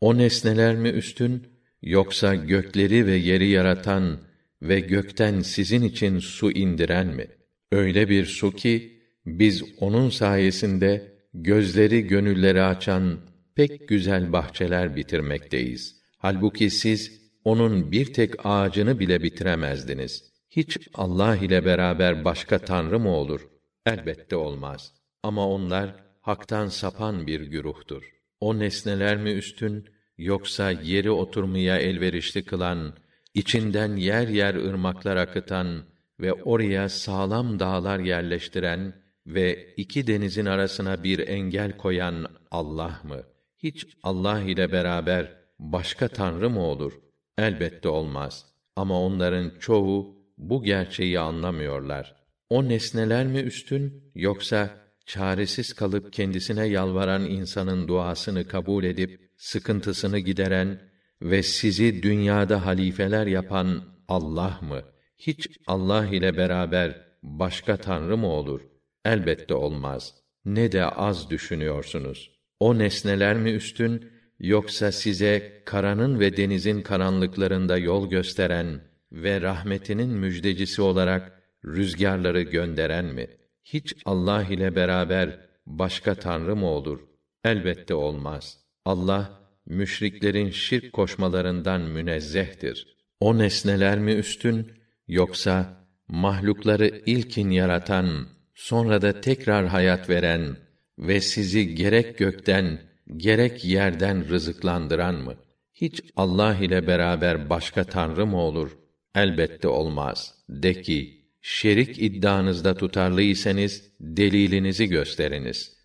O nesneler mi üstün yoksa gökleri ve yeri yaratan ve gökten sizin için su indiren mi? Öyle bir su ki biz onun sayesinde gözleri gönülleri açan pek güzel bahçeler bitirmekteyiz. Halbuki siz onun bir tek ağacını bile bitiremezdiniz. Hiç Allah ile beraber başka tanrı mı olur? Elbette olmaz. Ama onlar haktan sapan bir güruhtur. O nesneler mi üstün yoksa yeri oturmaya elverişli kılan, içinden yer yer ırmaklar akıtan ve oraya sağlam dağlar yerleştiren ve iki denizin arasına bir engel koyan Allah mı? Hiç Allah ile beraber başka tanrı mı olur? Elbette olmaz. Ama onların çoğu bu gerçeği anlamıyorlar. O nesneler mi üstün yoksa çaresiz kalıp kendisine yalvaran insanın duasını kabul edip sıkıntısını gideren ve sizi dünyada halifeler yapan Allah mı? Hiç Allah ile beraber başka tanrı mı olur? Elbette olmaz. Ne de az düşünüyorsunuz. O nesneler mi üstün yoksa size karanın ve denizin karanlıklarında yol gösteren ve rahmetinin müjdecisi olarak rüzgarları gönderen mi? Hiç Allah ile beraber başka tanrı mı olur? Elbette olmaz. Allah müşriklerin şirk koşmalarından münezzehtir. O nesneler mi üstün yoksa mahlukları ilkin yaratan, sonra da tekrar hayat veren ve sizi gerek gökten gerek yerden rızıklandıran mı? Hiç Allah ile beraber başka tanrı mı olur? Elbette olmaz. De ki, şerik iddianızda tutarlıysanız delilinizi gösteriniz.